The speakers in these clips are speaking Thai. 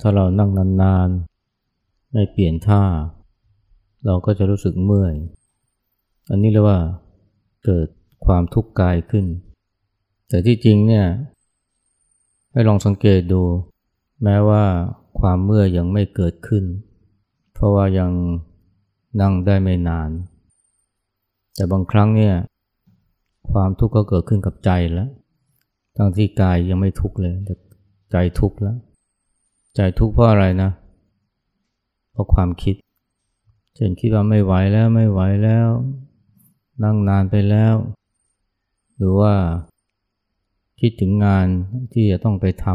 ถ้าเรานั่งนานๆ ไม่เปลี่ยนท่า เราก็จะรู้สึกเมื่อย อันนี้เรียกว่าเกิดความทุกข์กายขึ้น แต่ที่จริงเนี่ย ให้ลองสังเกตดู แม้ว่าความเมื่อยยังไม่เกิดขึ้น เพราะว่ายังนั่งได้ไม่นาน แต่บางครั้งเนี่ย ความทุกข์ก็เกิดขึ้นกับใจแล้ว ทั้งที่กายยังไม่ทุกข์เลยแต่ใจทุกข์แล้ว ใจทุกข์เพราะอะไรนะ เพราะความคิดเช่นคิดว่าไม่ไหวแล้วไม่ไหวแล้ว นั่งนานไปแล้ว หรือว่าคิดถึงงานที่จะต้องไปท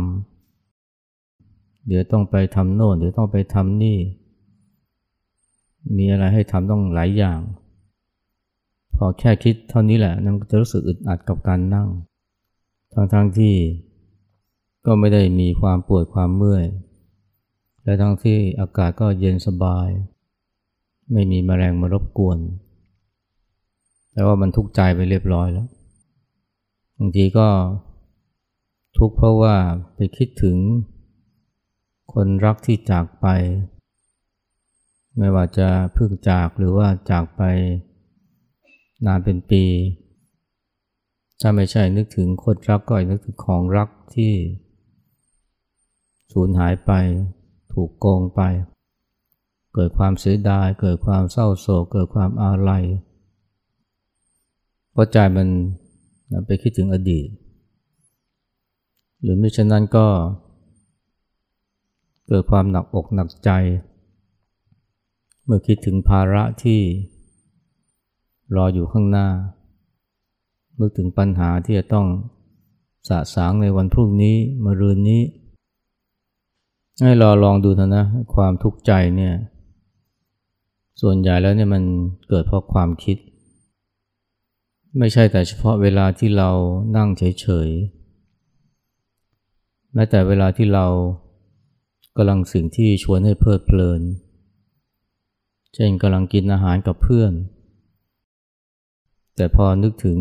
ำเดี๋ยวต้องไปทำโน่นเดี๋ยวต้องไปทำนี่ มีอะไรให้ทำต้องหลายอย่าง พอแค่คิดเท่านี้แหละมันจะรู้สึกอึดอัดกับการนั่ง ทั้งๆทที่ก็ไม่ได้มีความปวดความเมื่อย และทั้งที่อากาศก็เย็นสบาย ไม่มีแมลงมารบกวน แต่ว่ามันทุกข์ใจไปเรียบร้อยแล้ว บางทีก็ทุกข์เพราะว่าไปคิดถึง คนรักที่จากไป ไม่ว่าจะเพิ่งจากหรือว่าจากไปนานเป็นปี ถ้าไม่ใช่นึกถึงคนรักก็นึกถึงของรักที่สูญหายไป ถูกโกงไป เกิดความเสียดาย เกิดความเศร้าโศก เกิดความอาลัยเพราะใจมันไปคิดถึงอดีต หรือม่เช่นนั้นก็ เกิดความหนักอกหนักใจ เมื่อคิดถึงภาระที่รออยู่ข้างหน้าเมื่อถึงปัญหาที่จะต้องสะสางในวันพรุ่งนี้มะรืนนี้ ให้รอลองดูเถอะนะ ความทุกข์ใจเนี่ย ส่วนใหญ่แล้วเนี่ยมันเกิดเพราะความคิด ไม่ใช่แต่เฉพาะเวลาที่เรานั่งเฉยๆแม้แต่เวลาที่เรากำลังสิ่งที่ชวนให้เพลิดเพลิน เช่นกำลังกินอาหารกับเพื่อน แต่พอนึกถึง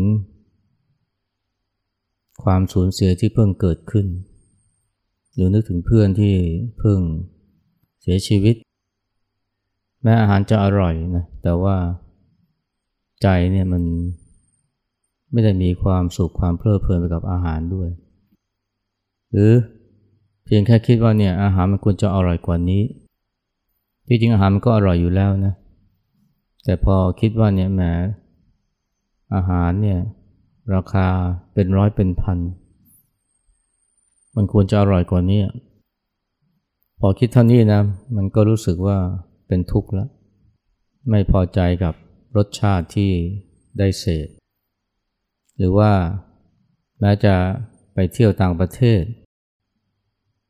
ความสูญเสียที่เพิ่งเกิดขึ้น หรือนึกถึงเพื่อนที่เพิ่งเสียชีวิต แม้อาหารจะอร่อยนะแต่ว่าใจเนี่ยมันไม่ได้มีความสุขความเพลิดเพลินไปกับอาหารด้วย หรือเพียงแค่คิดว่าเนี่ยอาหารมันควรจะอร่อยกว่านี้ที่จริงอาหารมันก็อร่อยอยู่แล้วนะแต่พอคิดว่าเนี่ยแหมอาหารเนี่ยราคาเป็นร้อยเป็นพัน มันควรจะอร่อยกว่านี้พอคิดเท่านี้นะ มันก็รู้สึกว่าเป็นทุกข์แล้ว ไม่พอใจกับรสชาติที่ได้เสพหรือว่าแม้จะไปเที่ยวต่างประเทศ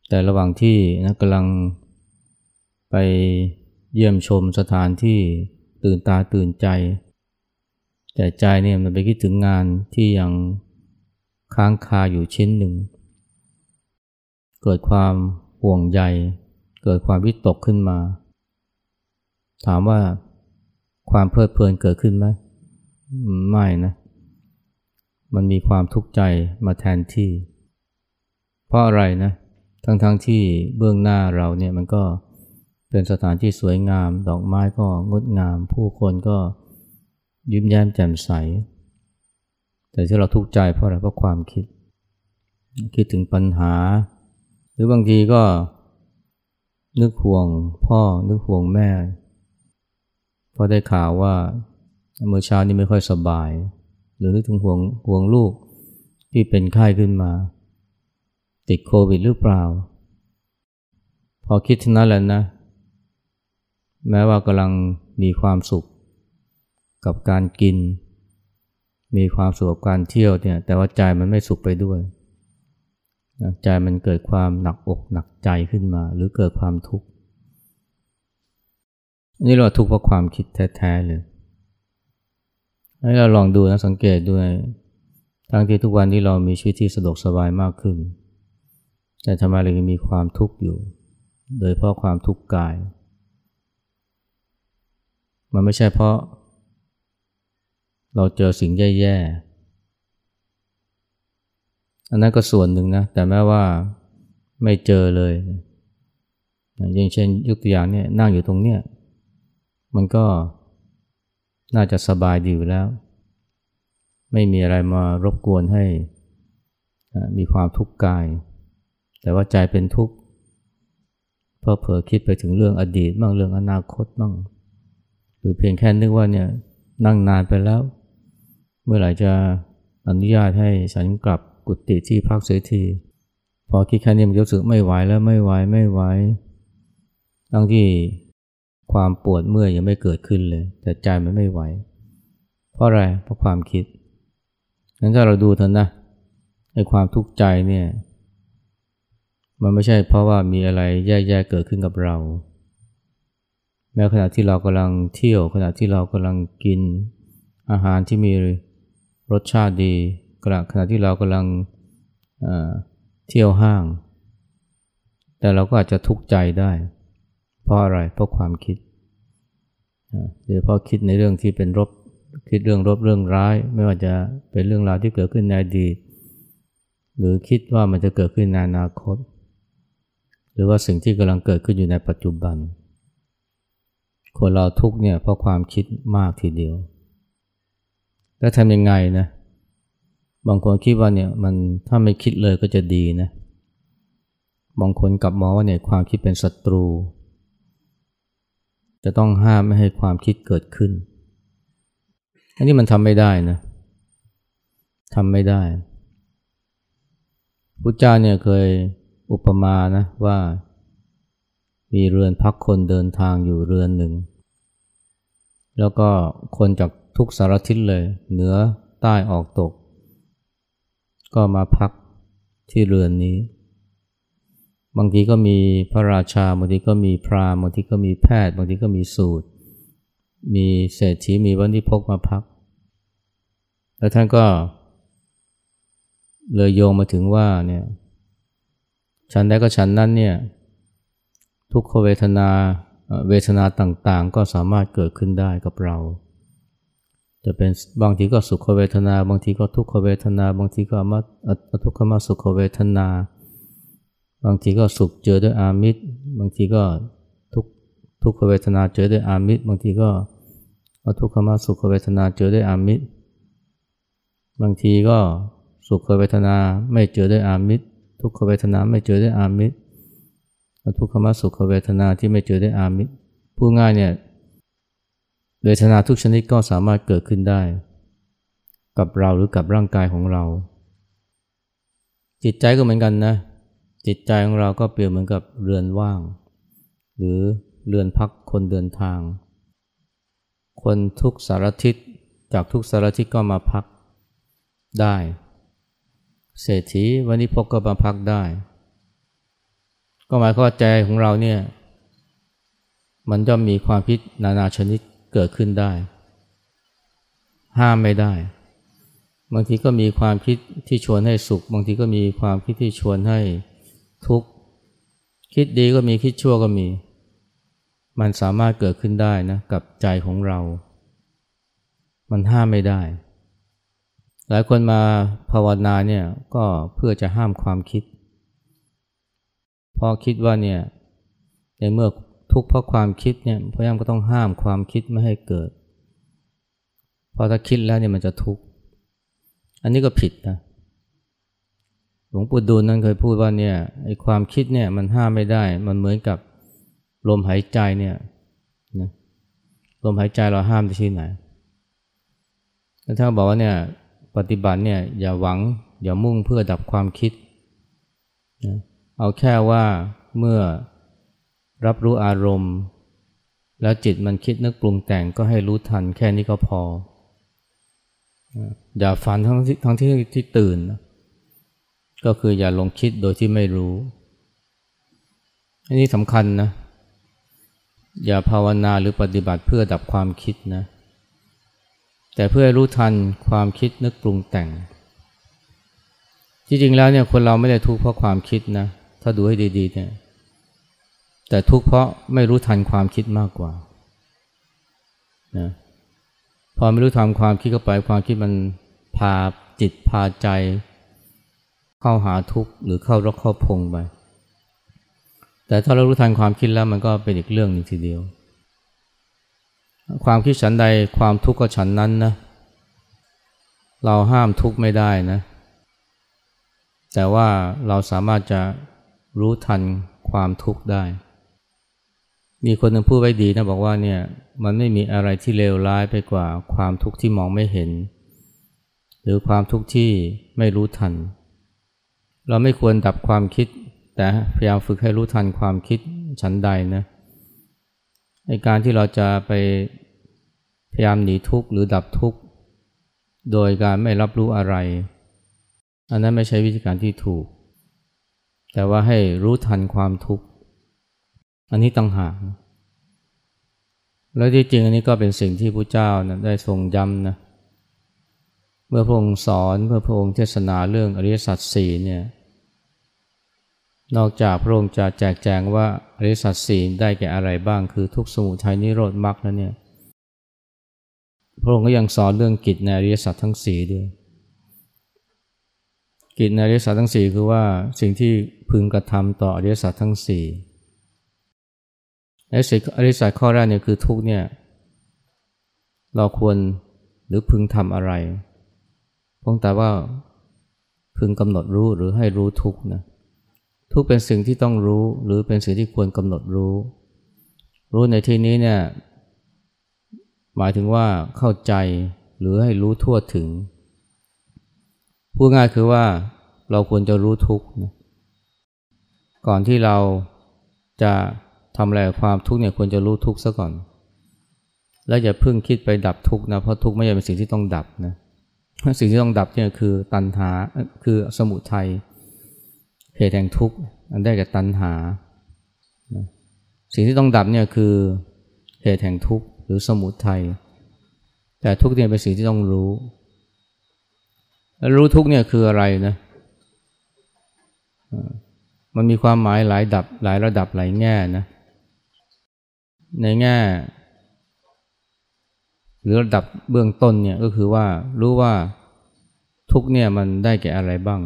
แต่ระหว่างที่นะกำลังไปเยี่ยมชมสถานที่ตื่นตาตื่นใจ แต่ใจเนี่ยมันไปคิดถึงงานที่ยังค้างคาอยู่ชิ้นหนึ่ง เกิดความห่วงใย เกิดความวิตกขึ้นมา ถามว่าความเพลิดเพลินเกิดขึ้นไหมไม่นะ มันมีความทุกข์ใจมาแทนที่ เพราะอะไรนะ ทั้งๆทที่เบื้องหน้าเราเนี่ยมันก็เป็นสถานที่สวยงาม ดอกไม้ก็งดงาม ผู้คนก็ยิ้มแย้มแจ่มใส แต่ที่เราทุกข์ใจเพราะอะไรเพราะความคิด คิดถึงปัญหา หรือบางทีก็นึกห่วงพ่อนึกห่วงแม่พอได้ข่าวว่าเมื่อเช้านี้ไม่ค่อยสบาย หรือนึกถึงห่วงห่วงลูกที่เป็นไข้ขึ้นมา ติดโควิดหรือเปล่า พอคิดทั้งนั้นแหละนะ แม้ว่ากำลังมีความสุข กับการกิน มีความสุขกับการเที่ยวเนี่ยแต่ว่าใจมันไม่สุขไปด้วย ใจมันเกิดความหนักอกหนักใจขึ้นมา หรือเกิดความทุกข์นี่เราทุกข์เพราะความคิดแท้ๆเลยให้เราลองดูนะสังเกตด้วย ทั้งที่ทุกวันนี้เรามีชีวิตที่สะดวกสบายมากขึ้น แต่ทำไมเรายังมีความทุกข์อยู่ โดยเพราะความทุกข์กาย มันไม่ใช่เพราะ เราเจอสิ่งแย่ อันนั้นก็ส่วนหนึ่งนะ แต่แม้ว่าไม่เจอเลยอย่างเช่นยกตัวอย่างเนี่ยนั่งอยู่ตรงเนี้ยมันก็น่าจะสบายดีอยู่แล้ว ไม่มีอะไรมารบกวนให้มีความทุกข์กาย แต่ว่าใจเป็นทุกข์เพราะเผลอคิดไปถึงเรื่องอดีตบ้างเรื่องอนาคตบ้างหรือเพียงแค่นึกว่าเนี่ยนั่งนานไปแล้ว เมื่อไหร่จะอนุญาตให้ฉันกลับ กุฏิที่พักเสียที พอคิดแค่นี้มันรู้สึกไม่ไหวแล้วไม่ไหวไม่ไหวทั้งที่ความปวดเมื่อยยังไม่เกิดขึ้นเลย แต่ใจมันไม่ไหว เพราะอะไรเพราะความคิดงั้นถ้าเราดูเถอะนะไอ้ความทุกข์ใจเนี่ยมันไม่ใช่เพราะว่ามีอะไรแย่ๆเกิดขึ้นกับเรา แม้ขณะที่เรากำลังเที่ยวขณะที่เรากำลังกินอาหารที่มีรสชาติดี ขณะขณะที่เรากำลังเที่ยวห้าง แต่เราก็อาจจะทุกข์ใจได้ เพราะอะไร เพราะความคิดหรือเพราะคิดในเรื่องที่เป็นรบ คิดเรื่องรบเรื่องร้าย ไม่ว่าจะเป็นเรื่องราวที่เกิดขึ้นในอดีต หรือคิดว่ามันจะเกิดขึ้นในอนาคต หรือว่าสิ่งที่กำลังเกิดขึ้นอยู่ในปัจจุบัน คนเราทุกเนี่ยเพราะความคิดมากทีเดียว แล้วทำยังไงนะ บางคนคิดว่าเนี่ยมันถ้าไม่คิดเลยก็จะดีนะ บางคนกลับมองว่าเนี่ยความคิดเป็นศัตรู จะต้องห้ามไม่ให้ความคิดเกิดขึ้น อันนี้มันทำไม่ได้นะทำไม่ได้พุทธเจ้าเนี่ยเคยอุปมานะว่า มีเรือนพักคนเดินทางอยู่เรือนหนึ่ง แล้วก็คนจากทุกสารทิศเลย เหนือใต้ออกตก ก็มาพักที่เรือนนี้ บางทีก็มีพระราชา บางทีก็มีพราหมณ์ บางทีก็มีแพทย์ บางทีก็มีสูตร มีเศรษฐี มีวันที่พกมาพัก แล้วท่านก็เลยโยงมาถึงว่าเนี่ยฉันใดก็ฉันนั้นเนี่ยทุกขเวทนาเวทนาต่างๆ ก็สามารถเกิดขึ้นได้กับเรา จะเป็นบางทีก็สุขเวทนา บางทีก็ทุกขเวทนา บางทีก็มาทุกขมาสุขเวทนา บางทีก็สุขเจอด้วยอามิตร บางทีก็ทุกทุกขเวทนาเจอด้วยอามิตร บางทีก็ทุกขมาสุขเวทนาเจอด้วยอามิตร บางทีก็สุขเวทนาไม่เจอด้วยอามิตร ทุกขเวทนาไม่เจอด้วยอามิตรทุกขมาสุขเวทนาที่ไม่เจอด้วยอามิตรพูดง่ายเนี่ย เวทนาทุกชนิดก็สามารถเกิดขึ้นได้ กับเราหรือกับร่างกายของเรา จิตใจก็เหมือนกันนะ จิตใจของเราก็เปรียบเหมือนกับเรือนว่าง หรือเรือนพักคนเดินทาง คนทุกสารทิศจากทุกสารทิศก็มาพักได้ เศรษฐีวันนี้พกก็มาพักได้ ก็หมายความว่าใจของเราเนี่ยมันจะมีความพิษนานาชนิด เกิดขึ้นได้ ห้ามไม่ได้ บางทีก็มีความคิดที่ชวนให้สุข บางทีก็มีความคิดที่ชวนให้ทุกข์ คิดดีก็มีคิดชั่วก็มี มันสามารถเกิดขึ้นได้นะกับใจของเรา มันห้ามไม่ได้ หลายคนมาภาวนาเนี่ยก็เพื่อจะห้ามความคิดพอคิดว่าเนี่ยในเมื่อ ทุกข์เพราะความคิดเนี่ยพยายามก็ต้องห้ามความคิดไม่ให้เกิด พอถ้าคิดแล้วเนี่ยมันจะทุกข์ อันนี้ก็ผิดนะหลวงปู่ดูลนั้นเคยพูดว่าเนี่ยไอ้ความคิดเนี่ยมันห้ามไม่ได้ มันเหมือนกับลมหายใจเนี่ยนะลมหายใจเราห้ามได้ที่ไหนแล้วท่านบอกว่าเนี่ยปฏิบัติเนี่ยอย่าหวังอย่ามุ่งเพื่อดับความคิดนะเอาแค่ว่าเมื่อ รับรู้อารมณ์ แล้วจิตมันคิดนึกปรุงแต่งก็ให้รู้ทันแค่นี้ก็พอ อย่าฝันทั้งที่ทั้งที่ที่ตื่น ก็คืออย่าลงคิดโดยที่ไม่รู้ อันนี้สำคัญนะ อย่าภาวนาหรือปฏิบัติเพื่อดับความคิดนะ แต่เพื่อรู้ทันความคิดนึกปรุงแต่ง ที่จริงแล้วเนี่ยคนเราไม่ได้ทุกข์เพราะความคิดนะ ถ้าดูให้ดีๆเนี่ย แต่ทุกข์เพราะไม่รู้ทันความคิดมากกว่านะพอไม่รู้ทันความคิดเข้าไปความคิดมันพาจิตพาใจ เข้าหาทุกข์หรือเข้ารกเข้าพงไปแต่ถ้าเรารู้ทันความคิดแล้วมันก็เป็นอีกเรื่องหนึ่งทีเดียว ความคิดฉันใดความทุกข์ก็ฉันนั้นนะเราห้ามทุกข์ไม่ได้นะ แต่ว่าเราสามารถจะรู้ทันความทุกข์ได้ มีคนหนึ่งพูดไว้ดีนะบอกว่าเนี่ยมันไม่มีอะไรที่เลวร้ายไปกว่าความทุกข์ที่มองไม่เห็น หรือความทุกข์ที่ไม่รู้ทัน เราไม่ควรดับความคิด แต่พยายามฝึกให้รู้ทันความคิดฉันใดนะในการที่เราจะไปพยายามหนีทุกข์หรือดับทุกข์โดยการไม่รับรู้อะไร อันนั้นไม่ใช่วิธีการที่ถูก แต่ว่าให้รู้ทันความทุกข์ อันนี้ต่างหากแล้วที่จริงอันนี้ก็เป็นสิ่งที่พระเจ้านะได้ทรงย้ำนะเมื่อพระองค์สอนเมื่อพระองค์เทศนาเรื่องอริยสัจสี่เนี่ยนอกจากพระองค์จะแจกแจงว่าอริยสัจสี่ได้แก่อะไรบ้างคือทุกสมุทัยนิโรธมรรคแล้วเนี่ยพระองค์ก็ยังสอนเรื่องกิจในอริยสัจทั้งสี่ด้วย กิจในอริยสัจทั้งสี่คือว่าสิ่งที่พึงกระทำต่ออริยสัจทั้งสี่ อริสัจข้อแรกเนี่ยคือทุกเนี่ย เราควรหรือพึงทำอะไรพงแต่ว่าพึงกำหนดรู้หรือให้รู้ทุกนะทุกเป็นสิ่งที่ต้องรู้หรือเป็นสิ่งที่ควรกำหนดรู้ รู้ในที่นี้เนี่ยหมายถึงว่าเข้าใจหรือให้รู้ทั่วถึงพูดง่ายคือว่าเราควรจะรู้ทุกนะก่อนที่เราจะ ทำอะไรความทุกข์เนี่ยควรจะรู้ทุกข์ซะก่อน แล้วอย่าเพิ่งคิดไปดับทุกข์นะ เพราะทุกข์ไม่ใช่เป็นสิ่งที่ต้องดับนะ สิ่งที่ต้องดับเนี่ยคือตัณหา คือสมุทัย เหตุแห่งทุกข์ อันได้แก่ตัณหา สิ่งที่ต้องดับเนี่ยคือเหตุแห่งทุกข์หรือสมุทัย แต่ทุกข์เนี่ยเป็นสิ่งที่ต้องรู้ แล้วรู้ทุกข์เนี่ยคืออะไรนะมันมีความหมายหลายดับหลายระดับหลายแง่นะ ในแง่ หรือระดับเบื้องต้นเนี่ยก็คือว่ารู้ว่าทุกเนี่ยมันได้แก่อะไรบ้าง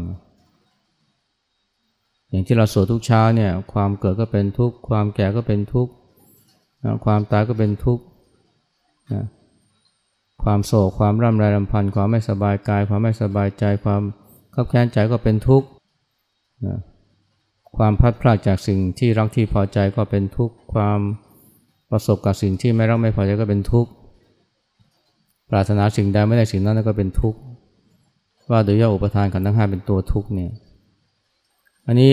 อย่างที่เราสวดทุกเช้าเนี่ยความเกิดก็เป็นทุกข์ความแก่ก็เป็นทุกข์ความตายก็เป็นทุกข์ความโศกความร่ำไรรำพันความไม่สบายกาย ความไม่สบายใจความขับแค้นใจก็เป็นทุกข์ความพัดพลาดจากสิ่งที่รักที่พอใจก็เป็นทุกข์ความ ประสบกับสิ่งที่ไม่รักไม่พอใจก็เป็นทุกข์ ปรารถนาสิ่งใดไม่ได้สิ่งนั้นก็เป็นทุกข์ ว่าโดยย่ออุปทานขันธ์ทั้งห้าเป็นตัวทุกข์เนี่ย อันนี้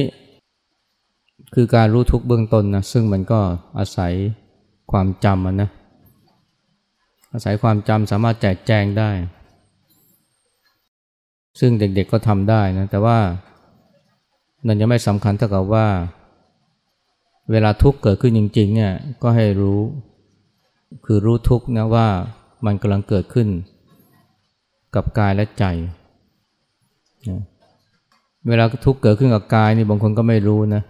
คือการรู้ทุกข์เบื้องต้นนะซึ่งมันก็อาศัยความจำนะ อาศัยความจำสามารถแจกแจงได้ ซึ่งเด็กๆก็ทำได้นะ แต่ว่านั่นยังไม่สำคัญเท่ากับว่า เวลาทุกข์เกิดขึ้นจริงๆเนี่ยก็ให้รู้ คือรู้ทุกข์นะว่ามันกำลังเกิดขึ้น กับกายและใจนะเวลาทุกข์เกิดขึ้นกับกายนี่บางคนก็ไม่รู้นะ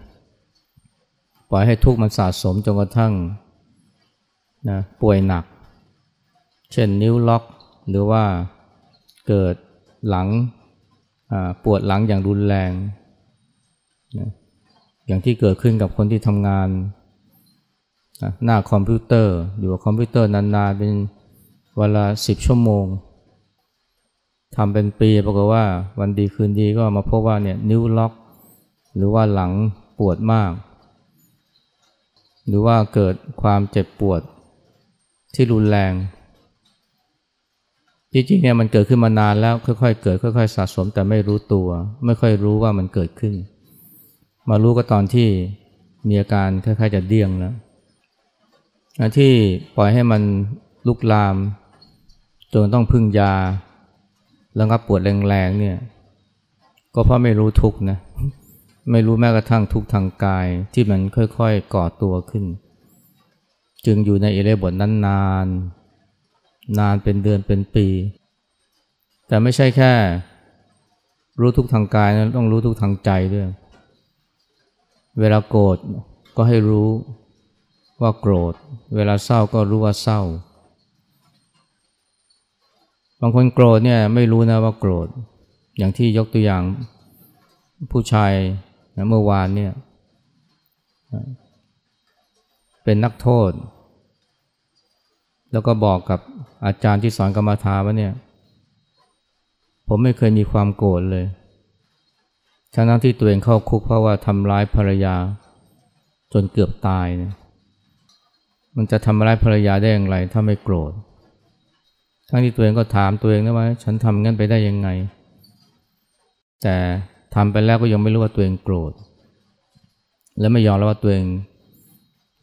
ปล่อยให้ทุกข์มันสะสมจนกระทั่งนะป่วยหนัก เช่นนิ้วล็อก หรือว่าเกิดหลังปวดหลังอย่างรุนแรงนะ อย่างที่เกิดขึ้นกับคนที่ทำงานหน้าคอมพิวเตอร์อยู่กับคอมพิวเตอร์นานๆเป็นเวลาสิบชั่วโมงทำเป็นปีปรากฏว่าวันดีคืนดีก็มาพบว่าเนี่ยนิ้วล็อก หรือว่าหลังปวดมาก หรือว่าเกิดความเจ็บปวดที่รุนแรง จริงๆเนี่ยมันเกิดขึ้นมานานแล้วค่อยๆเกิดค่อย ๆ สะสมแต่ไม่รู้ตัว ไม่ค่อยรู้ว่ามันเกิดขึ้น มารู้ก็ตอนที่มีอาการคล้ายๆจะเดี้ยงแล้วที่ปล่อยให้มันลุกลามจนต้องพึ่งยาแล้วก็ปวดแรงๆเนี่ยก็เพราะไม่รู้ทุกนะไม่รู้แม้กระทั่งทุกทางกายที่มันค่อยๆก่อตัวขึ้น จึงอยู่ในอิเลบทนั้นนานนานเป็นเดือนเป็นปี แต่ไม่ใช่แค่ รู้ทุกทางกายนะต้องรู้ทุกทางใจด้วย เวลาโกรธก็ให้รู้ว่าโกรธ เวลาเศร้าก็รู้ว่าเศร้า บางคนโกรธเนี่ยไม่รู้นะว่าโกรธ อย่างที่ยกตัวอย่างผู้ชายนะเมื่อวานเนี่ยเป็นนักโทษ แล้วก็บอกกับอาจารย์ที่สอนกรรมฐานว่าเนี่ย ผมไม่เคยมีความโกรธเลย ทั้งที่ตัวเองเข้าคุกเพราะว่าทำร้ายภรรยา จนเกือบตายเนี่ยมันจะทำร้ายภรรยาได้อย่างไร ถ้าไม่โกรธ ทั้งที่ตัวเองก็ถามตัวเองนะว่าฉันทำงั้นไปได้ยังไง แต่ทำไปแล้วก็ยังไม่รู้ว่าตัวเองโกรธ และไม่ยอมรับว่าตัวเอง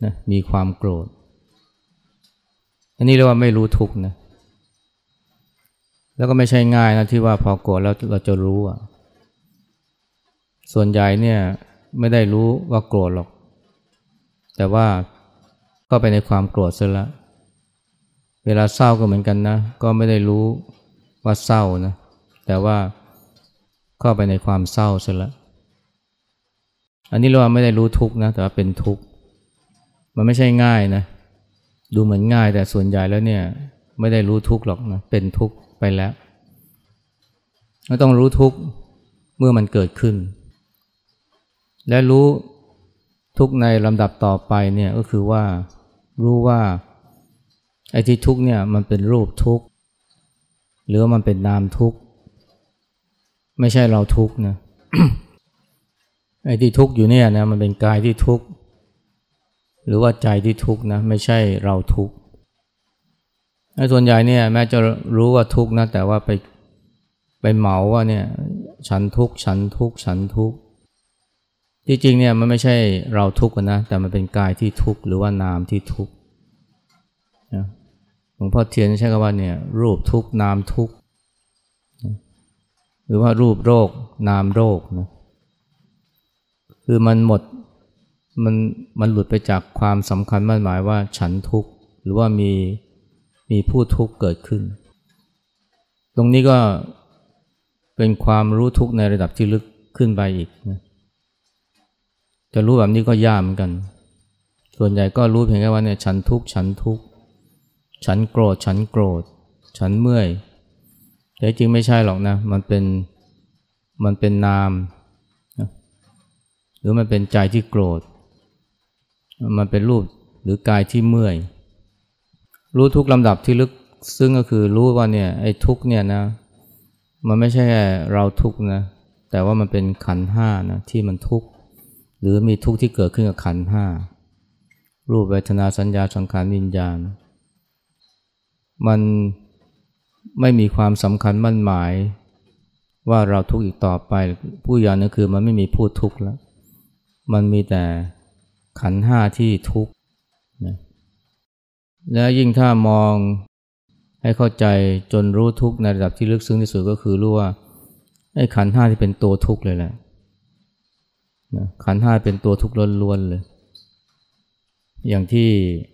นะมีความโกรธ อันนี้เรียกว่าไม่รู้ทุกนะ แล้วก็ไม่ใช่ง่ายนะที่ว่าพอโกรธแล้วเราจะรู้อะ ส่วนใหญ่เนี่ยไม่ได้รู้ว่าโกรธหรอก แต่ว่าก็ไปในความโกรธซะแล้วเวลาเศร้าก็เหมือนกันนะ ก็ไม่ได้รู้ว่าเศร้านะ แต่ว่าเข้าไปในความเศร้าซะแล้วอันนี้เราไม่ได้รู้ทุกนะ แต่ว่าเป็นทุกข์มันไม่ใช่ง่ายนะ ดูเหมือนง่ายแต่ส่วนใหญ่แล้วเนี่ยไม่ได้รู้ทุกข์หรอกนะ เป็นทุกข์ไปแล้วเราต้องรู้ทุกข์เมื่อมันเกิดขึ้น และรู้ทุกในลำดับต่อไปเนี่ยก็คือว่ารู้ว่าไอ้ที่ทุกเนี่ยมันเป็นรูปทุกหรือมันเป็นนามทุกไม่ใช่เราทุกนะไอ้ที่ทุกอยู่เนี่ยนะมันเป็นกายที่ทุกหรือว่าใจที่ทุกนะไม่ใช่เราทุกไอ้ส่วนใหญ่เนี่ยแม้จะรู้ว่าทุกนะแต่ว่าไปไปเหมาว่าเนี่ยฉันทุกฉันทุกฉันทุก ที่จริงเนี่ยมันไม่ใช่เราทุกข์นะ แต่มันเป็นกายที่ทุกข์หรือว่านามที่ทุกข์หลวงพ่อเทียนใช้คำว่าเนี่ยรูปทุกข์นามทุกข์หรือว่ารูปโรคนามโรคนะคือมันหมดมันมันหลุดไปจากความสำคัญมั่นหมายว่าฉันทุกข์หรือว่ามีมีผู้ทุกข์เกิดขึ้น ตรงนี้ก็เป็นความรู้ทุกข์ในระดับที่ลึกขึ้นไปอีกนะ จะรู้แบบนี้ก็ยากเหมือนกัน ส่วนใหญ่ก็รู้เพียงแค่ว่าเนี่ยฉันทุกข์ฉันทุกข์ฉันโกรธฉันโกรธ ฉันเมื่อยแต่จริงไม่ใช่หรอกนะ มันเป็นมันเป็นนาม หรือมันเป็นใจที่โกรธ มันเป็นรูปหรือกายที่เมื่อย รู้ทุกลำดับที่ลึกซึ่งก็คือรู้ว่าเนี่ยไอ้ทุกเนี่ยนะ มันไม่ใช่เราทุกนะ แต่ว่ามันเป็นขันห้านะที่มันทุกข์ หรือมีทุกข์ที่เกิดขึ้นกับขันห้ารูปเวทนาสัญญาสังขารวิญญาณ มันไม่มีความสำคัญมั่นหมาย ว่าเราทุกข์อีกต่อไป ผู้ยานั่นคือมันไม่มีผู้ทุกข์แล้ว มันมีแต่ขันห้าที่ทุกข์นะและยิ่งถ้ามองให้เข้าใจจนรู้ทุกข์ในระดับที่ลึกซึ้งที่สุดก็คือรู้ว่าไอ้ขันห้าที่เป็นตัวทุกข์เลยแหละ นะขันห้าเป็นตัวทุกข์ล้วนๆเลย อย่างที่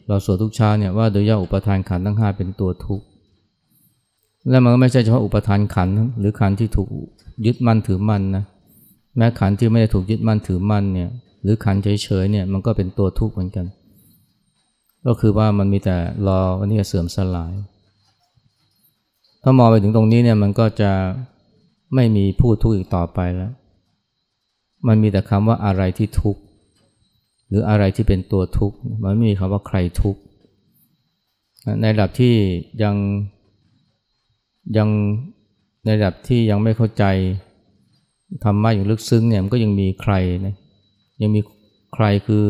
เราสวดทุกเช้าเนี่ยว่าโดยย่าอุปทานขันทั้งห้าเป็นตัวทุกข์ และมันก็ไม่ใช่เฉพาะอุปทานขันหรือขันที่ถูกยึดมั่นถือมั่นนะ แม้ขันที่ไม่ได้ถูกยึดมั่นถือมั่นเนี่ยหรือขันเฉยๆเนี่ยมันก็เป็นตัวทุกข์เหมือนกัน ก็คือว่ามันมีแต่รอวันนี้จะเสื่อมสลาย ถ้ามองไปถึงตรงนี้เนี่ยมันก็จะไม่มีผู้ทุกข์อีกต่อไปแล้ว มันมีแต่คำว่าอะไรที่ทุกข์หรืออะไรที่เป็นตัวทุกข์มันไม่มีคำว่าใครทุกข์ในระดับที่ยังยังในระดับที่ยังไม่เข้าใจธรรมะอย่างลึกซึ้งเนี่ยมันก็ยังมีใครนะยังมีใครคือ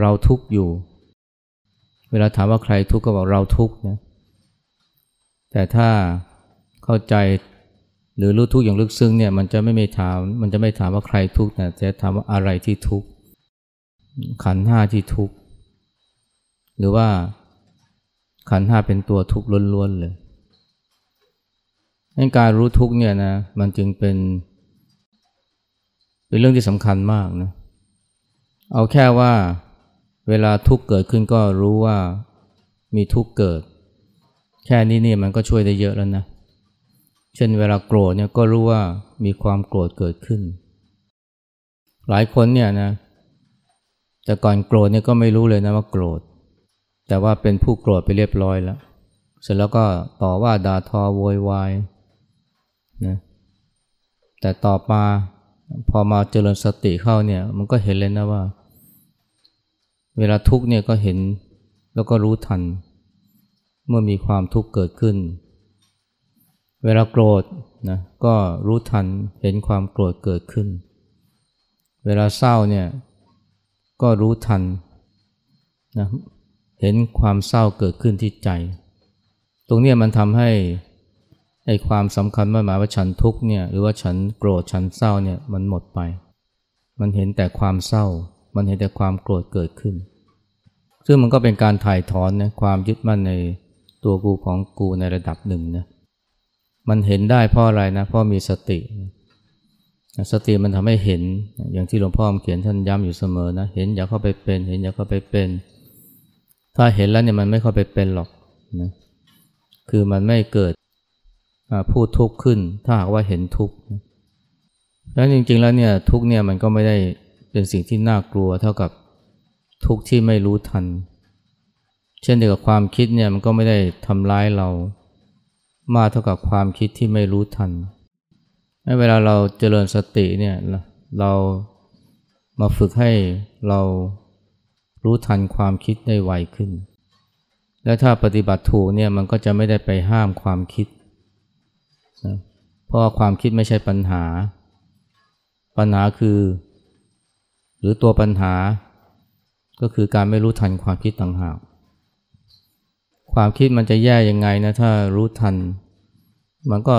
เราทุกข์อยู่ เวลาถามว่าใครทุกข์ก็บอกเราทุกข์นะแต่ถ้าเข้าใจ หรือรู้ทุกข์อย่างลึกซึ้งเนี่ยมันจะไม่ม่ถาม มันจะไม่ถามว่าใครทุกข์แต่จะถามว่าอะไรที่ทุกข์ขันห้าที่ทุกข์หรือว่าขันห้าเป็นตัวทุกข์ล้วนๆเลยการรู้ทุกข์เนี่ยนะมันจึงเป็นเป็นเรื่องที่สำคัญมากนะเอาแค่ว่าเวลาทุกข์เกิดขึ้นก็รู้ว่ามีทุกข์เกิด แค่นี้นี่มันก็ช่วยได้เยอะแล้วนะเช่นเวลาโกรธเนี่ยก็รู้ว่ามีความโกรธเกิดขึ้น หลายคนเนี่ยนะแต่ก่อนโกรธเนี่ยก็ไม่รู้เลยนะว่าโกรธ แต่ว่าเป็นผู้โกรธไปเรียบร้อยแล้ว เสร็จแล้วก็ต่อว่าด่าทอโวยวายนะแต่แต่ต่อมาพอมาเจริญสติเข้าเนี่ยมันก็เห็นเลยนะว่า เวลาทุกข์เนี่ยก็เห็นแล้วก็รู้ทัน เมื่อมีความทุกข์เกิดขึ้น เวลาโกรธนะก็รู้ทันเห็นความโกรธเกิดขึ้น เวลาเศร้าเนี่ยก็รู้ทันนะเห็นความเศร้าเกิดขึ้นที่ใจ ตรงนี้มันทำให้ไอ้ความสำคัญว่าหมายว่าฉันทุกข์เนี่ยหรือว่าฉันโกรธฉันเศร้าเนี่ยมันหมดไป มันเห็นแต่ความเศร้า มันเห็นแต่ความโกรธเกิดขึ้น ซึ่งมันก็เป็นการถ่ายถอนนะความยึดมั่นในตัวกูของกูในระดับหนึ่งนะ มันเห็นได้เพราะอะไรนะเพราะมีสติ สติมันทำให้เห็นอย่างที่หลวงพ่อเขียนท่านย้ำอยู่เสมอนะเห็นอย่าเข้าไปเป็น เห็นอย่าเข้าไปเป็น ถ้าเห็นแล้วเนี่ยมันไม่เข้าไปเป็นหรอกนะคือมันไม่เกิดพูดทุกข์ขึ้น ถ้าหากว่าเห็นทุกข์แล้วจริงๆแล้วเนี่ยทุกข์เนี่ยมันก็ไม่ได้เป็นสิ่งที่น่ากลัวเท่ากับทุกข์ที่ไม่รู้ทัน เช่นเดียวกับความคิดเนี่ยมันก็ไม่ได้ทำร้ายเรา มากเท่ากับความคิดที่ไม่รู้ทันเวลาเราเจริญสติเนี่ยเรามาฝึกให้เรารู้ทันความคิดได้ไวขึ้น และถ้าปฏิบัติถูกเนี่ยมันก็จะไม่ได้ไปห้ามความคิดนะเพราะความคิดไม่ใช่ปัญหา ปัญหาคือ หรือตัวปัญหาก็คือการไม่รู้ทันความคิดต่างหาก ความคิดมันจะแย่ยังไงนะถ้ารู้ทัน มันก็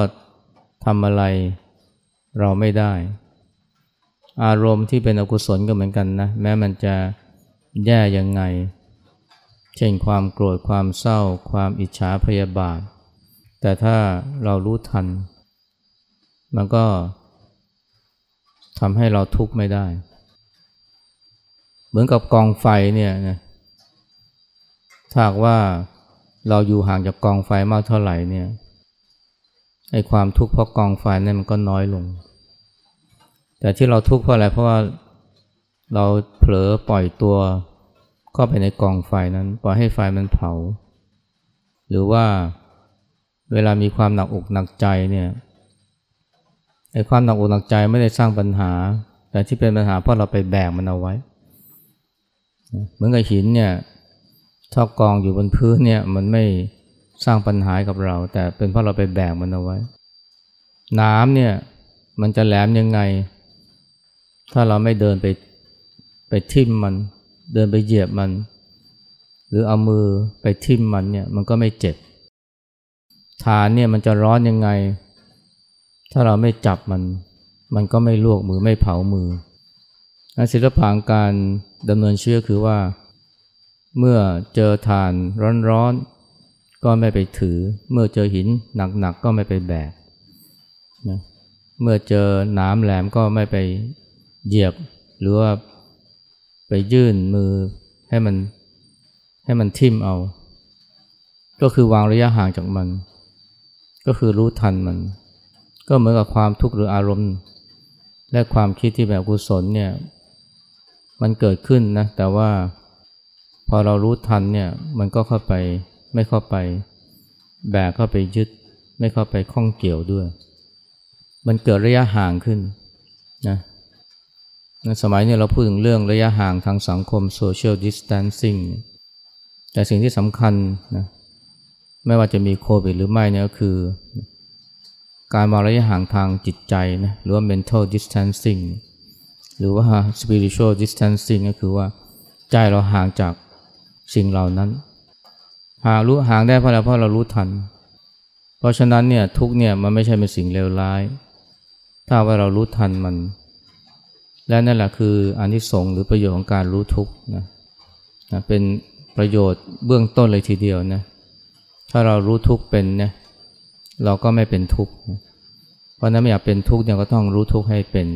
ทำอะไรเราไม่ได้ อารมณ์ที่เป็นอกุศลก็เหมือนกันนะแม้มันจะแย่ยังไง เช่นความโกรธความเศร้า ความอิจฉาพยาบาท แต่ถ้าเรารู้ทัน มันก็ทำให้เราทุกข์ไม่ได้ เหมือนกับกองไฟเนี่ยนะถ้าว่า เราอยู่ห่างจากกองไฟมากเท่าไหร่เนี่ยไอ้ความทุกข์เพราะกองไฟนั่นมันก็น้อยลง แต่ที่เราทุกข์เพราะอะไรเพราะว่าเราเผลอปล่อยตัวเข้าไปในกองไฟนั้น ปล่อยให้ไฟมันเผา หรือว่าเวลามีความหนักอกหนักใจเนี่ยไอ้ความหนักอกหนักใจไม่ได้สร้างปัญหา แต่ที่เป็นปัญหาเพราะเราไปแบกมันเอาไว้ เหมือนกับหินเนี่ย ถ้ากองอยู่บนพื้นเนี่ยมันไม่สร้างปัญหากับเรา แต่เป็นเพราะเราไปแบกมันเอาไว้ น้ำเนี่ยมันจะแหลมยังไง ถ้าเราไม่เดินไปไปทิ่มมัน เดินไปเหยียบมัน หรือเอามือไปทิ่มมันเนี่ยมันก็ไม่เจ็บ ฐานเนี่ยมันจะร้อนยังไง ถ้าเราไม่จับมัน มันก็ไม่ลวกมือไม่เผามือศิลปะการดำเนินเชื่อคือว่า เมื่อเจอฐานร้อนๆ ก็ไม่ไปถือ เมื่อเจอหินหนักๆ ก็ไม่ไปแบกนะเมื่อเจอหน้ำแหลมก็ไม่ไปเหยียบ หรือว่าไปยื่นมือให้มันให้มันทิ่มเอา ก็คือวางระยะห่างจากมัน ก็คือรู้ทันมัน ก็เหมือนกับความทุกข์หรืออารมณ์ และความคิดที่แบบกุศลเนี่ย มันเกิดขึ้นนะ แต่ว่า พอเรารู้ทันเนี่ยมันก็เข้าไปไม่เข้าไป แบกเข้าไปยึด ไม่เข้าไปข้องเกี่ยวด้วย มันเกิดระยะห่างขึ้นนะสมัยนี้เราพูดถึงเรื่องระยะห่างทางสังคม social distancing แต่สิ่งที่สำคัญนะไม่ว่าจะมีโควิดหรือไม่เนี่ยก็คือ การวางระยะห่างทางจิตใจนะหรือว่า mental distancing หรือว่า spiritual distancing ก็คือว่าใจเราห่างจาก สิ่งเหล่านั้น หารู้ห่างได้เพราะอะไรเพราะเรารู้ทัน เพราะฉะนั้นเนี่ยทุกเนี่ยมันไม่ใช่เป็นสิ่งเลวร้าย ถ้าว่าเรารู้ทันมัน และนั่นแหละคืออานิสงส์หรือประโยชน์ของการรู้ทุกนะนะเป็นประโยชน์เบื้องต้นเลยทีเดียวนะถ้าเรารู้ทุกเป็นนี่ยเราก็ไม่เป็นทุกข์เพราะนั้นไม่อยากเป็นทุกข์เนี่ยก็ต้องรู้ทุกข์ให้เป็น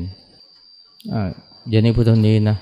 อ่าเย็นนี้พุทธนี้นะ